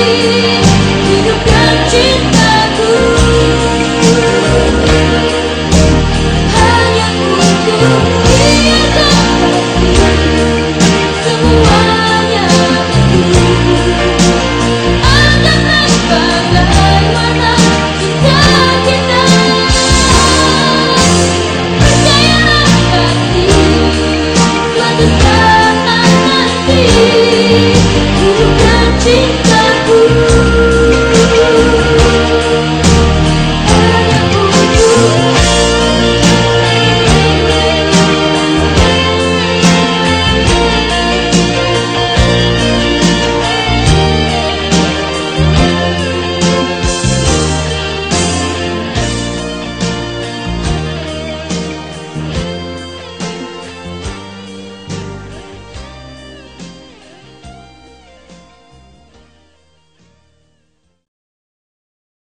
You.